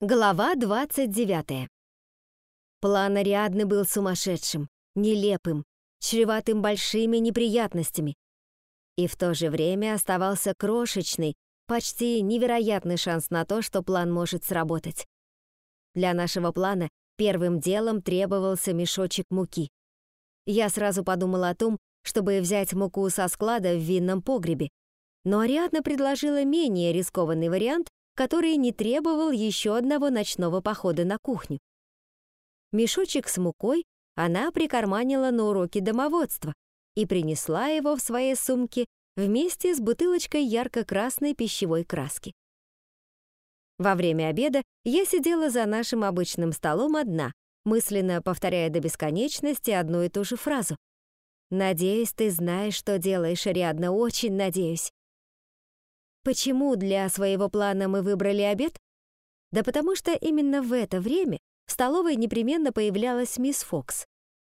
Глава 29. План Ариадны был сумасшедшим, нелепым, чреватым большими неприятностями. И в то же время оставался крошечный, почти невероятный шанс на то, что план может сработать. Для нашего плана первым делом требовался мешочек муки. Я сразу подумала о том, чтобы взять муку со склада в винном погребе, но Ариадна предложила менее рискованный вариант который не требовал еще одного ночного похода на кухню. Мешочек с мукой она прикарманила на уроке домоводства и принесла его в своей сумке вместе с бутылочкой ярко-красной пищевой краски. Во время обеда я сидела за нашим обычным столом одна, мысленно повторяя до бесконечности одну и ту же фразу. «Надеюсь, ты знаешь, что делаешь, Ариадна, очень надеюсь». Почему для своего плана мы выбрали обед? Да потому что именно в это время в столовой непременно появлялась мисс Фокс.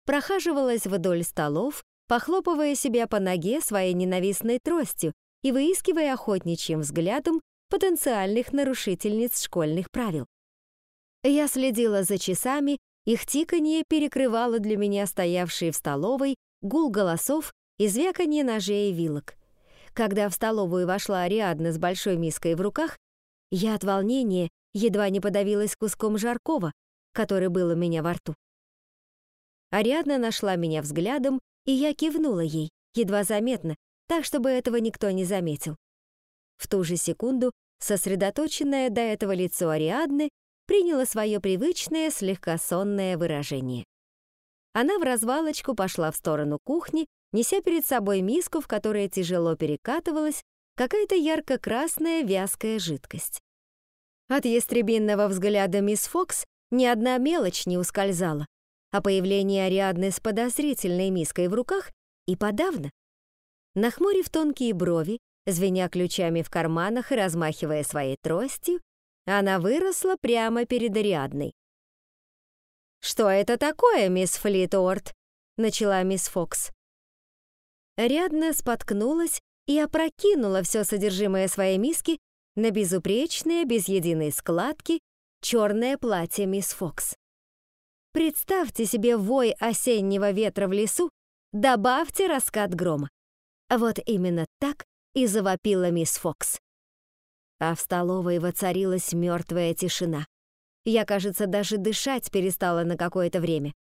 Прохаживалась вдоль столов, похлопывая себя по ноге своей ненавистной тростью и выискивая охотничьим взглядом потенциальных нарушительниц школьных правил. Я следила за часами, их тиканье перекрывало для меня стоявшие в столовой гул голосов и звяканье ножей и вилок. Когда в столовую вошла Ариадна с большой миской в руках, я от волнения едва не подавилась куском жаркого, который был у меня во рту. Ариадна нашла меня взглядом, и я кивнула ей, едва заметно, так, чтобы этого никто не заметил. В ту же секунду сосредоточенное до этого лицо Ариадны приняло свое привычное, слегка сонное выражение. Она в развалочку пошла в сторону кухни, неся перед собой миску, в которой тяжело перекатывалась какая-то ярко-красная вязкая жидкость. От ястребинного взгляда мисс Фокс ни одна мелочь не ускользала, а появление Ариадны с подозрительной миской в руках и подавно. Нахмурив тонкие брови, звеня ключами в карманах и размахивая своей тростью, она выросла прямо перед Ариадной. «Что это такое, мисс Флитуорт?» — начала мисс Фокс. Рядно споткнулась и опрокинула все содержимое своей миски на безупречное, без единой складки, черное платье мисс Фокс. Представьте себе вой осеннего ветра в лесу, добавьте раскат грома. Вот именно так и завопила мисс Фокс. А в столовой воцарилась мертвая тишина. Я, кажется, даже дышать перестала на какое-то время.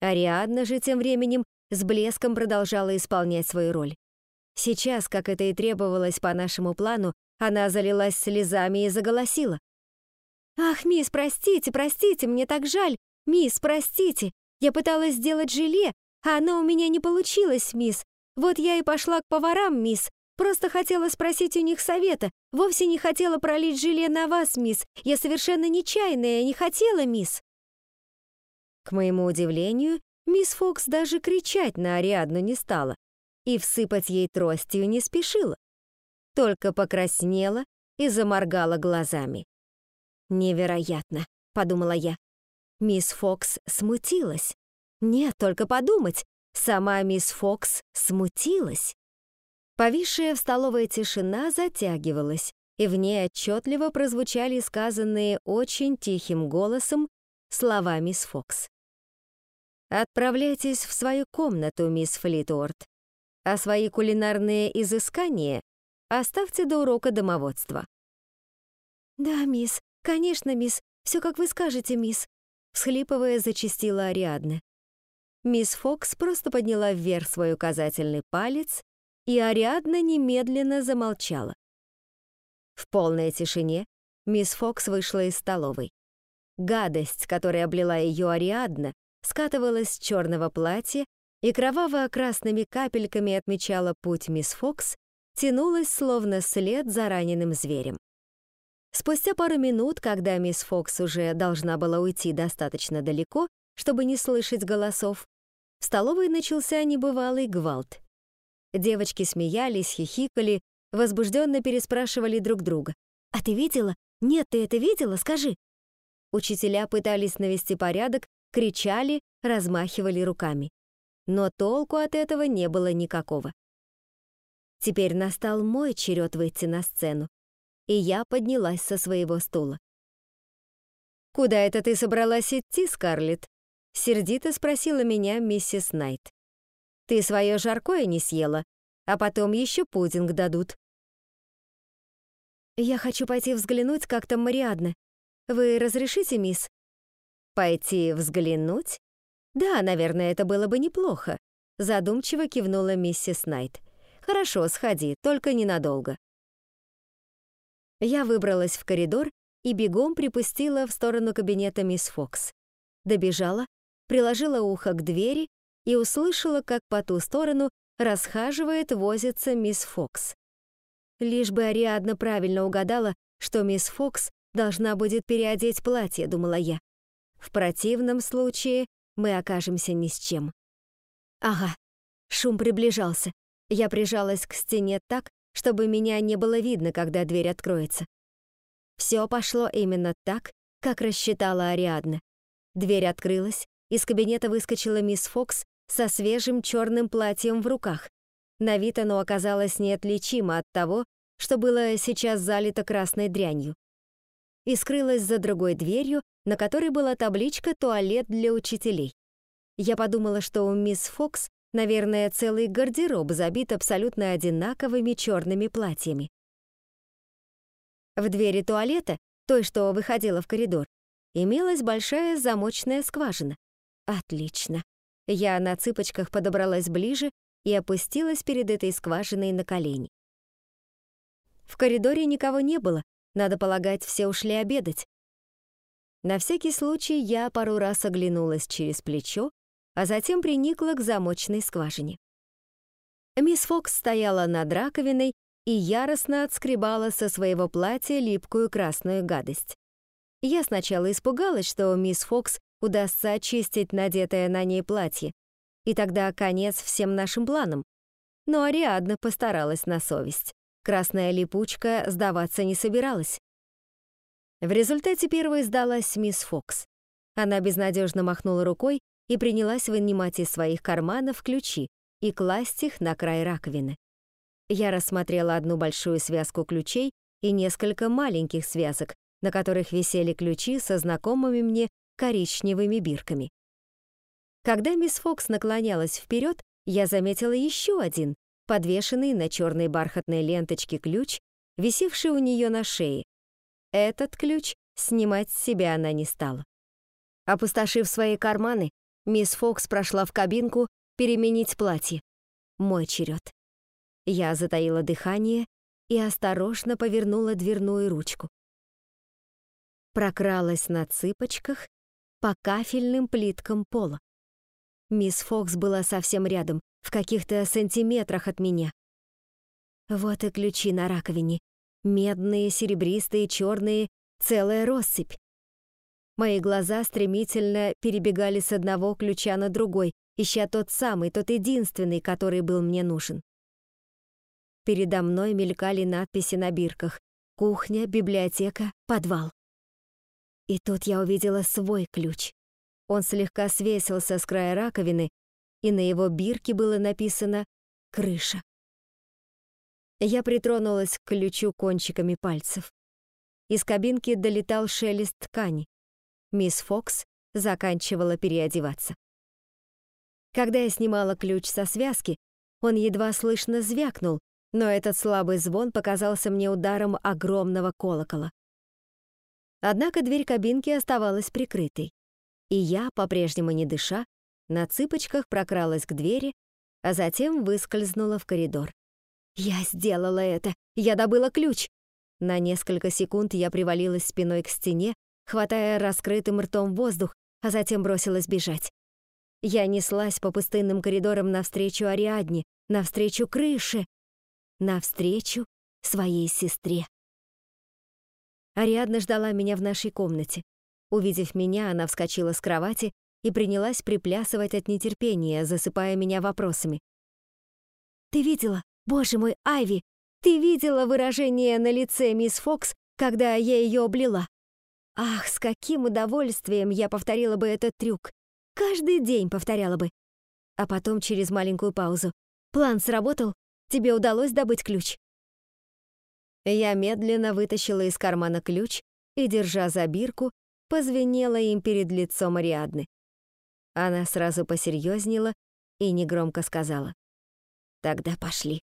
Ариадна же тем временем с блеском продолжала исполнять свою роль. Сейчас, как это и требовалось по нашему плану, она залилась слезами и заголосила. «Ах, мисс, простите, простите, мне так жаль! Мисс, простите! Я пыталась сделать желе, а оно у меня не получилось, мисс. Вот я и пошла к поварам, мисс. Просто хотела спросить у них совета. Вовсе не хотела пролить желе на вас, мисс. Я совершенно нечаянная, не хотела, мисс». К моему удивлению, Мисс Фокс даже кричать на Ариадну не стала и всыпать ей тростью не спешила, только покраснела и заморгала глазами. «Невероятно», — подумала я. Мисс Фокс смутилась. Нет, только подумать, сама мисс Фокс смутилась. Повисшая в столовой тишина затягивалась, и в ней отчетливо прозвучали сказанные очень тихим голосом слова мисс Фокс. Отправляйтесь в свою комнату, мисс Флитуорт, а свои кулинарные изыскания оставьте до урока домоводства. «Да, мисс, конечно, мисс, все как вы скажете, мисс», всхлипывая, зачастила Ариадна. Мисс Фокс просто подняла вверх свой указательный палец, и Ариадна немедленно замолчала. В полной тишине мисс Фокс вышла из столовой. Гадость, которая облила ее Ариадна, скатывалась с черного платья и кроваво-красными капельками отмечала путь мисс Фокс, тянулась словно след за раненым зверем. Спустя пару минут, когда мисс Фокс уже должна была уйти достаточно далеко, чтобы не слышать голосов, в столовой начался небывалый гвалт. Девочки смеялись, хихикали, возбужденно переспрашивали друг друга. «А ты видела? Нет, ты это видела? Скажи!» Учителя пытались навести порядок кричали, размахивали руками. Но толку от этого не было никакого. Теперь настал мой черед выйти на сцену, и я поднялась со своего стула. «Куда это ты собралась идти, Скарлетт?» — сердито спросила меня миссис Найт. «Ты свое жаркое не съела, а потом еще пудинг дадут». «Я хочу пойти взглянуть, как там Мариадна. Вы разрешите, мисс?» «Пойти взглянуть?» «Да, наверное, это было бы неплохо», — задумчиво кивнула миссис Найт. «Хорошо, сходи, только ненадолго». Я выбралась в коридор и бегом припустила в сторону кабинета мисс Фокс. Добежала, приложила ухо к двери и услышала, как по ту сторону расхаживает, возится мисс Фокс. Лишь бы Ариадна правильно угадала, что мисс Фокс должна будет переодеть платье, думала я. В противном случае мы окажемся ни с чем. Ага, шум приближался. Я прижалась к стене так, чтобы меня не было видно, когда дверь откроется. Все пошло именно так, как рассчитала Ариадна. Дверь открылась, из кабинета выскочила мисс Фокс со свежим черным платьем в руках. На вид оно оказалось неотличимо от того, что было сейчас залито красной дрянью. И скрылась за другой дверью, на которой была табличка «Туалет для учителей». Я подумала, что у мисс Фокс, наверное, целый гардероб забит абсолютно одинаковыми черными платьями. В двери туалета, той, что выходила в коридор, имелась большая замочная скважина. Отлично. Я на цыпочках подобралась ближе и опустилась перед этой скважиной на колени. В коридоре никого не было, надо полагать, все ушли обедать. На всякий случай я пару раз оглянулась через плечо, а затем приникла к замочной скважине. Мисс Фокс стояла над раковиной и яростно отскребала со своего платья липкую красную гадость. Я сначала испугалась, что мисс Фокс удастся очистить надетое на ней платье, и тогда конец всем нашим планам. Но Ариадна постаралась на совесть. Красная липучка сдаваться не собиралась. В результате первой сдалась мисс Фокс. Она безнадежно махнула рукой и принялась вынимать из своих карманов ключи и класть их на край раковины. Я рассмотрела одну большую связку ключей и несколько маленьких связок, на которых висели ключи со знакомыми мне коричневыми бирками. Когда мисс Фокс наклонялась вперед, я заметила еще один, подвешенный на черной бархатной ленточке ключ, висевший у нее на шее, этот ключ снимать с себя она не стала. Опустошив свои карманы, мисс Фокс прошла в кабинку переменить платье. Мой черед. Я затаила дыхание и осторожно повернула дверную ручку. Прокралась на цыпочках по кафельным плиткам пола. Мисс Фокс была совсем рядом, в каких-то сантиметрах от меня. Вот и ключи на раковине, Медные, серебристые, черные, целая россыпь. Мои глаза стремительно перебегали с одного ключа на другой, ища тот самый, тот единственный, который был мне нужен. Передо мной мелькали надписи на бирках «Кухня», «Библиотека», «Подвал». И тут я увидела свой ключ. Он слегка свесился с края раковины, и на его бирке было написано «Крыша». Я притронулась к ключу кончиками пальцев. Из кабинки долетал шелест ткани. Мисс Фокс заканчивала переодеваться. Когда я снимала ключ со связки, он едва слышно звякнул, но этот слабый звон показался мне ударом огромного колокола. Однако дверь кабинки оставалась прикрытой, и я, по-прежнему не дыша, на цыпочках прокралась к двери, а затем выскользнула в коридор. Я сделала это. Я добыла ключ. На несколько секунд я привалилась спиной к стене, хватая раскрытым ртом воздух, а затем бросилась бежать. Я неслась по пустынным коридорам навстречу Ариадне, навстречу крыше, навстречу своей сестре. Ариадна ждала меня в нашей комнате. Увидев меня, она вскочила с кровати и принялась приплясывать от нетерпения, засыпая меня вопросами. «Ты видела? Боже мой, Айви, ты видела выражение на лице мисс Фокс, когда я ее облила? Ах, с каким удовольствием я повторила бы этот трюк. Каждый день повторяла бы. А потом через маленькую паузу. План сработал? Тебе удалось добыть ключ? Я медленно вытащила из кармана ключ и, держа за бирку, позвенела им перед лицом Ариадны. Она сразу посерьезнела и негромко сказала. «Тогда пошли».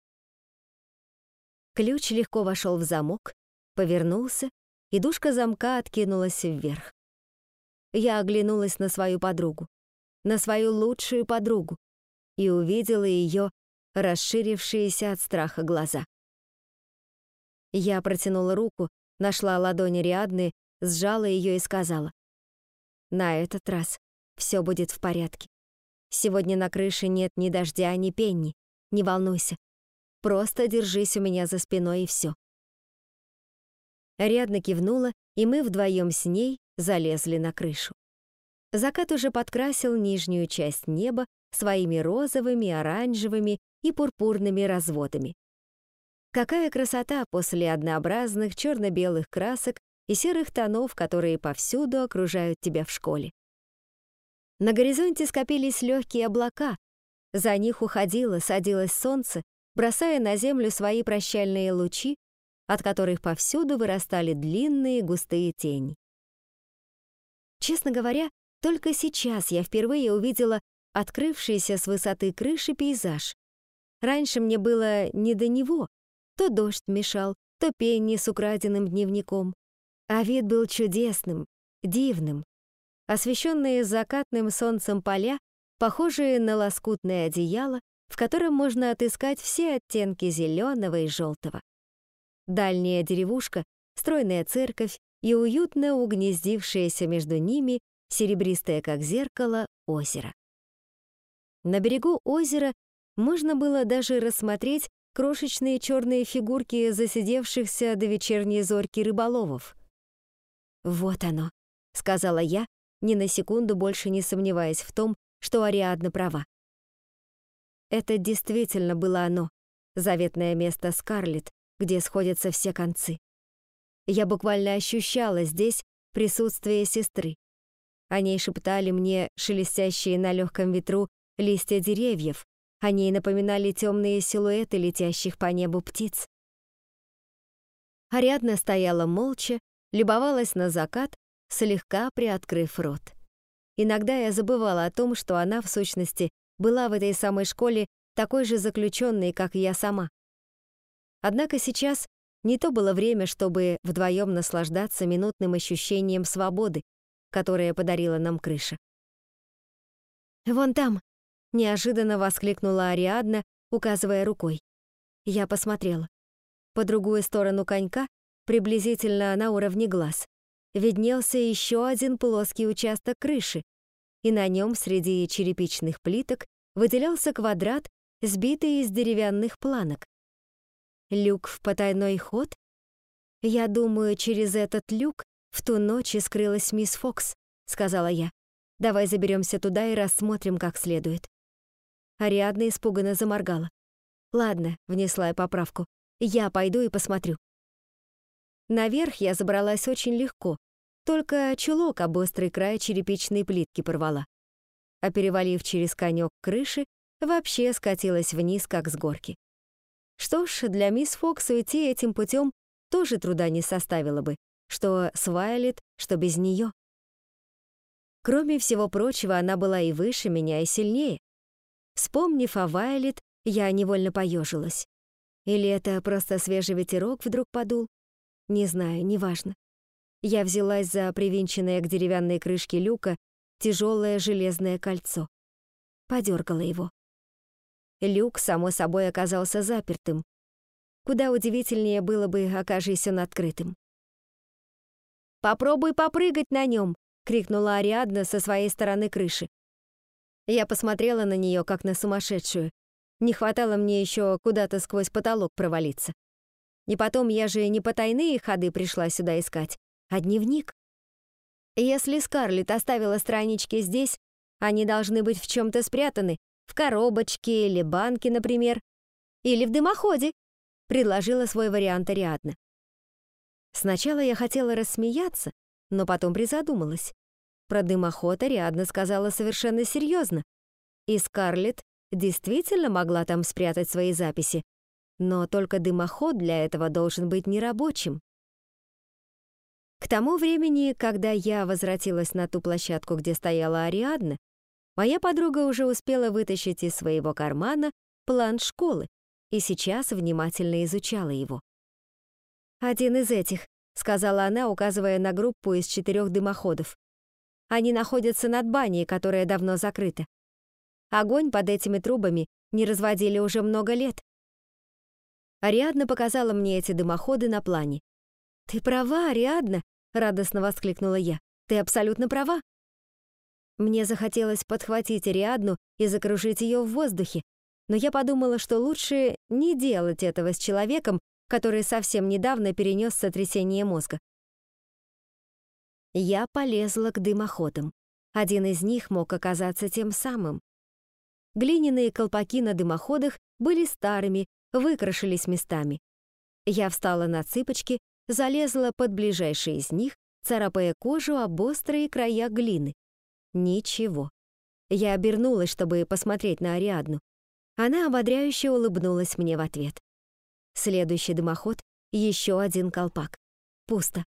Ключ легко вошел в замок, повернулся, и дужка замка откинулась вверх. Я оглянулась на свою подругу, на свою лучшую подругу, и увидела ее расширившиеся от страха глаза. Я протянула руку, нашла ладонь Риадны, сжала ее и сказала. «На этот раз все будет в порядке. Сегодня на крыше нет ни дождя, ни пенни. Не волнуйся. Просто держись у меня за спиной и все. Рядно кивнула, и мы вдвоем с ней залезли на крышу. Закат уже подкрасил нижнюю часть неба своими розовыми, оранжевыми и пурпурными разводами. Какая красота после однообразных черно-белых красок и серых тонов, которые повсюду окружают тебя в школе. На горизонте скопились легкие облака, за них уходило, садилось солнце, бросая на землю свои прощальные лучи, от которых повсюду вырастали длинные густые тени. Честно говоря, только сейчас я впервые увидела открывшийся с высоты крыши пейзаж. Раньше мне было не до него. То дождь мешал, то пение с украденным дневником. А вид был чудесным, дивным. Освещенные закатным солнцем поля, похожие на лоскутное одеяло, в котором можно отыскать все оттенки зеленого и желтого. Дальняя деревушка, стройная церковь и уютно угнездившееся между ними серебристое, как зеркало, озеро. На берегу озера можно было даже рассмотреть крошечные черные фигурки засидевшихся до вечерней зорьки рыболовов. «Вот оно», — сказала я, ни на секунду больше не сомневаясь в том, что Ариадна права. Это действительно было оно, заветное место Скарлетт, где сходятся все концы. Я буквально ощущала здесь присутствие сестры. О ней шептали мне шелестящие на легком ветру листья деревьев, о ней напоминали темные силуэты летящих по небу птиц. Ариадна стояла молча, любовалась на закат, слегка приоткрыв рот. Иногда я забывала о том, что она, в сущности, была в этой самой школе такой же заключенной, как и я сама. Однако сейчас не то было время, чтобы вдвоем наслаждаться минутным ощущением свободы, которое подарила нам крыша. «Вон там!» — неожиданно воскликнула Ариадна, указывая рукой. Я посмотрела. По другую сторону конька, приблизительно на уровне глаз, виднелся еще один плоский участок крыши, и на нем среди черепичных плиток выделялся квадрат, сбитый из деревянных планок. Люк в потайной ход? Я думаю, через этот люк в ту ночь и скрылась мисс Фокс, сказала я. Давай заберемся туда и рассмотрим как следует. Ариадна испуганно заморгала. Ладно, внесла я поправку. Я пойду и посмотрю. Наверх я забралась очень легко, только чулок об острый край черепичной плитки порвала. А перевалив через конек крыши, вообще скатилась вниз, как с горки. Что ж, для мисс Фокс уйти этим путем тоже труда не составило бы, что с Вайлет, что без нее. Кроме всего прочего, она была и выше меня, и сильнее. Вспомнив о Вайлет, я невольно поежилась. Или это просто свежий ветерок вдруг подул? Не знаю, неважно. Я взялась за привинченное к деревянной крышке люка тяжелое железное кольцо. Подергала его. Люк, само собой, оказался запертым. Куда удивительнее было бы, окажись он открытым. «Попробуй попрыгать на нем!» — крикнула Ариадна со своей стороны крыши. Я посмотрела на нее, как на сумасшедшую. Не хватало мне еще куда-то сквозь потолок провалиться. И потом я же не потайные ходы пришла сюда искать, а дневник. Если Скарлетт оставила странички здесь, они должны быть в чем-то спрятаны, в коробочке или банке, например. Или в дымоходе, предложила свой вариант Ариадна. Сначала я хотела рассмеяться, но потом призадумалась. Про дымоход Ариадна сказала совершенно серьезно. И Скарлетт действительно могла там спрятать свои записи, но только дымоход для этого должен быть нерабочим. К тому времени, когда я возвратилась на ту площадку, где стояла Ариадна, моя подруга уже успела вытащить из своего кармана план школы и сейчас внимательно изучала его. «Один из этих», — сказала она, указывая на группу из четырех дымоходов. «Они находятся над баней, которая давно закрыта. Огонь под этими трубами не разводили уже много лет». Ариадна показала мне эти дымоходы на плане. «Ты права, Ариадна!» — радостно воскликнула я. «Ты абсолютно права!» Мне захотелось подхватить Ариадну и закружить ее в воздухе, но я подумала, что лучше не делать этого с человеком, который совсем недавно перенес сотрясение мозга. Я полезла к дымоходам. Один из них мог оказаться тем самым. Глиняные колпаки на дымоходах были старыми, выкрашились местами. Я встала на цыпочки залезла под ближайший из них, царапая кожу об острые края глины. Ничего. Я обернулась, чтобы посмотреть на Ариадну. Она ободряюще улыбнулась мне в ответ. Следующий дымоход — еще один колпак. Пусто.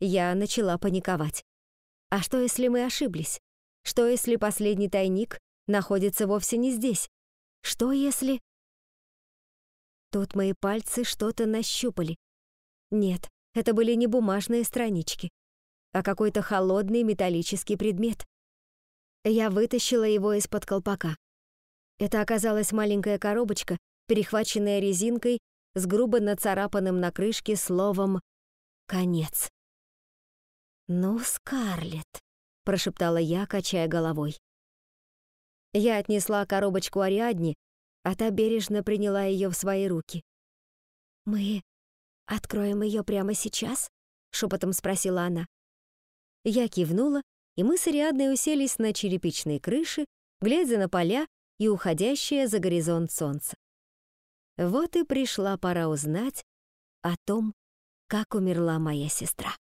Я начала паниковать. А что, если мы ошиблись? Что, если последний тайник находится вовсе не здесь? Что, если... Тут мои пальцы что-то нащупали. Нет, это были не бумажные странички, а какой-то холодный металлический предмет. Я вытащила его из-под колпака. Это оказалась маленькая коробочка, перехваченная резинкой с грубо нацарапанным на крышке словом «Конец». «Ну, Скарлетт», — прошептала я, качая головой. Я отнесла коробочку Ариадне, а та бережно приняла ее в свои руки. «Мы «Откроем ее прямо сейчас?» — шепотом спросила она. Я кивнула, и мы с Ариадной уселись на черепичной крыше, глядя на поля и уходящее за горизонт солнце. Вот и пришла пора узнать о том, как умерла моя сестра.